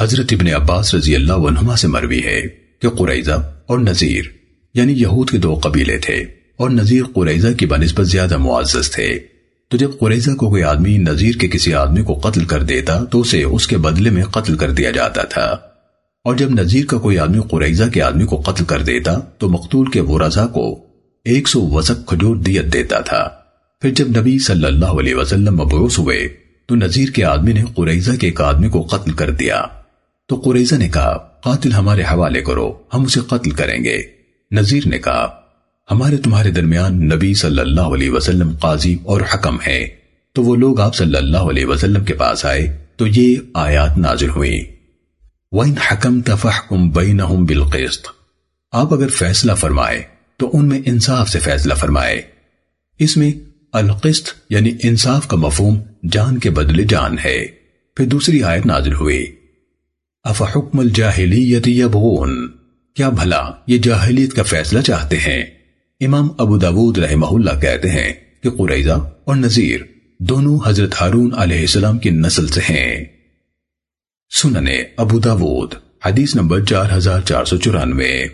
حضرت ابن عباس رضی اللہ عنہما سے مروی ہے کہ قریضہ اور نذیر یعنی یہود کے دو قبیلے تھے اور نذیر قریضہ کی بنسبت زیادہ معزز تھے۔ تو جب قریضہ کو کوئی آدمی نذیر کے کسی آدمی کو قتل کر دیتا تو اسے اس کے بدلے میں قتل کر دیا جاتا تھا۔ اور جب نذیر کا کوئی آدمی قریضہ کے آدمی کو قتل کر دیتا تو مقتول کے ورزا کو ایک سو وزق کھجور دیت دیتا تھا۔ پھر جب نبی صلی اللہ علیہ وسلم مبعوث ہوئے تو نذیر کے آدمی نے قریضہ کے ایک آدمی کو قتل کر دیا۔ تو قریضہ نے کہا، قاتل ہمارے حوالے کرو، ہم اسے قتل کریں گے۔ نذیر نے کہا، ہمارے تمہارے درمیان نبی صلی اللہ علیہ وسلم قاضی اور حکم ہے تو وہ لوگ آپ صلی اللہ علیہ وسلم کے پاس آئے، تو یہ آیات نازل ہوئی وَإِنْ حَكَمْتَ فَحْكُمْ بَيْنَهُمْ بِالْقِسْطِ۔ آپ اگر فیصلہ فرمائے، تو ان میں انصاف سے فیصلہ فرمائے۔ اس میں القسط یعنی انصاف کا مفہوم جان کے بدلے جان ہے۔ پھر دوسری آیت نازل ہوئی۔ افحکم الجاہلیت یبغون؟ کیا بھلا یہ جاہلیت کا فیصلہ چاہتے ہیں؟ امام ابو داود رحمہ اللہ کہتے ہیں کہ قریضہ اور نذیر دونوں حضرت ہارون علیہ السلام کی نسل سے ہیں۔ سننے ابو داود، حدیث نمبر چار ہزار چار سو چورانوے۔